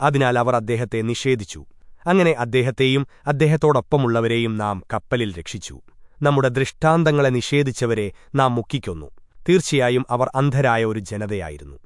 അതിനാൽ അവർ അദ്ദേഹത്തെ നിഷേധിച്ചു. അങ്ങനെ അദ്ദേഹത്തെയും അദ്ദേഹത്തോടൊപ്പമുള്ളവരെയും നാം കപ്പലിൽ രക്ഷിച്ചു. നമ്മുടെ ദൃഷ്ടാന്തങ്ങളെ നിഷേധിച്ചവരെ നാം മുക്കിക്കൊന്നു. തീർച്ചയായും അവർ അന്ധരായ ഒരു ജനതയായിരുന്നു.